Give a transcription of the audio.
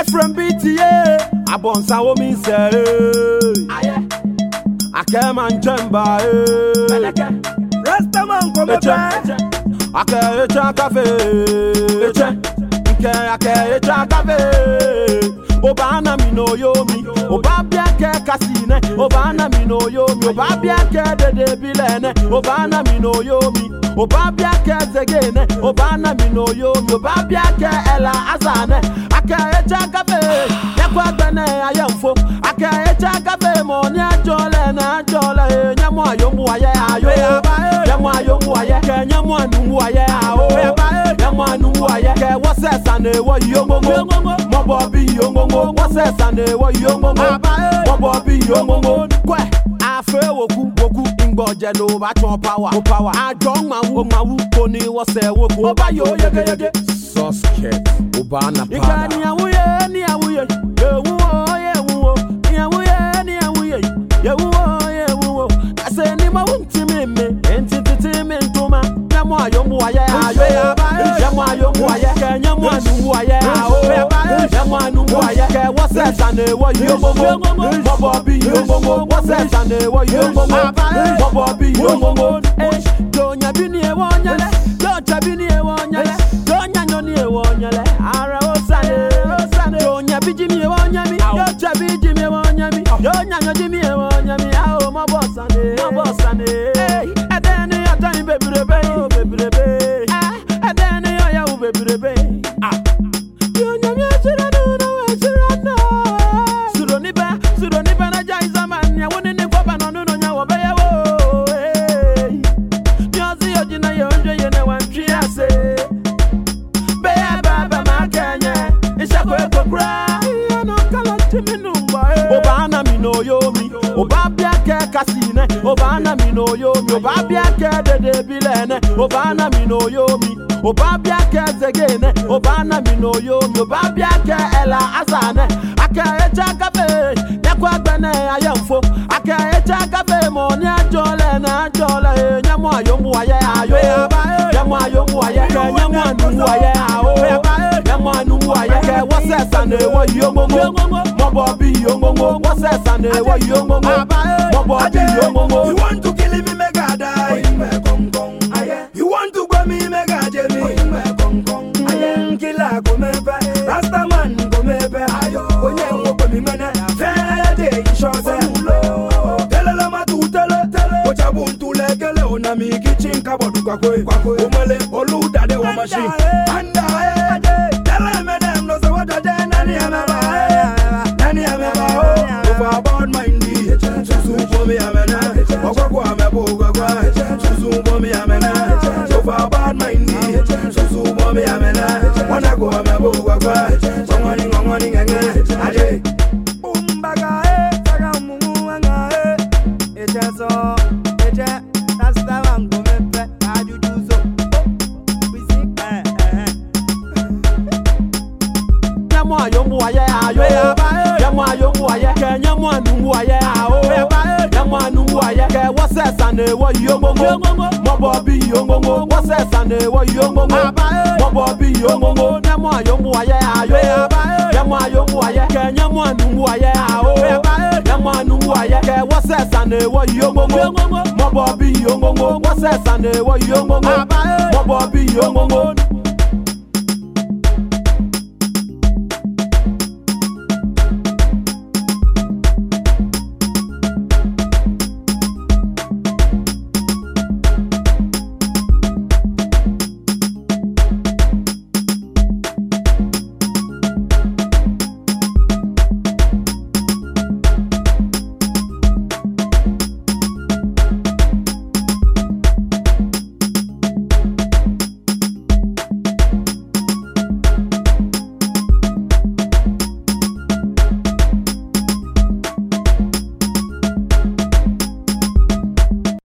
Efraim BTA abọnsa omi nsere akẹ́mà njẹ́mbà rẹ́sítẹ́mà nkọ́mẹ́fẹ́ akẹ́yẹ̀tsẹ́ káfẹ́ ẹ̀tsẹ́ nkẹ́ akẹ́yẹ̀tsẹ́ káfẹ́ ọba anami n'oyomi ọba abíakẹ́ kasine ọba anami n'oyomi ọba abíakẹ́ dedebilẹ́nẹ́ ọba anami n'oyomi ọba abíakẹ́ zegene ọba anami n'oyomi ọba abíakẹ́ ẹ̀là azane. yɛ nyɛ mu anumu ayɛ awo nyɛ mu anumu ayɛ kɛ wɔsɛ sanu ewɔ yi o ŋoŋo mɔbɔ bi yi o ŋoŋo wɔsɛ sanu ewɔ yi o ŋoŋo mɔbɔ bi yi o ŋoŋo kɔɛ afe woku woku ngbɔdze lo ba tsɔ pawa o pawa adzɔ ŋmawu ŋmawu ko ni wɔsɛ woko o ba yi o yegeyege. sɔsikɛti o b'a na paara. mu ayɔ mu ayɛ ayɔ yɛ mu ayɔ mu ayɛ kɛ nyɛ mu anu mu ayɛ awo yɛ mu anu mu ayɛ kɛ wɔsɛ sani wɔ yomomo bɔbɔ bi yomomo wɔsɛ sani wɔ yomomo bɔbɔ bi yomomo. donyɛ eh, bi ni ewɔ nyɛlɛ dɔtɛ bi ni ewɔ. Obana mi no yomi Obabia ke kasine Obana mi no yomi Obabia ke dede bilene Obana mi no yomi Obabia ke zegene Obana mi no yomi Obabia ke ela asane Ake echa kafe Nyakwa gbene ayemfo Ake echa kafe Moni ajole na jole. Nyamu ayomu aye ayo Nyamu ayomu aye Nyamu anumu aye ao Nyamu anumu aye Ke wasesa ne wa yomomo Mobo be yongongo. What's that son? Ewa yongongo. Mobo eh. be yongongo. You want to kill me, make I die. You want to go me, make I jelly. Killer go me pe. Rasta man go me pe. Onye wo go me mene. Fair day, shose. Telele ma tu tele tele. Ocha buntu lekele. Ona mi kitchen kabodu kwakwe. Umele oludade wa machine. mu ayo mu ayɛ ayo yɛ mu ayo mu ayɛ kɛ nyɛ mu anu mu ayɛ awo yɛ mu anu mu ayɛ kɛ wɔsɛ sane wɔ yio ŋoŋo mɔbɔ bi yio ŋoŋo wɔsɛ sane wɔ yio ŋoŋo mɔbɔ bi yio ŋoŋo nyɛ mu ayo mu ayɛ ayo yɛ mu ayo mu ayɛ kɛ nyɛ mu anu mu ayɛ awo yɛ mu anu mu ayɛ kɛ wɔsɛ sane wɔ yio ŋoŋo mɔbɔ bi yio ŋoŋo wɔsɛ sane wɔ yio ŋoŋo mɔbɔ bi yio ŋoŋo.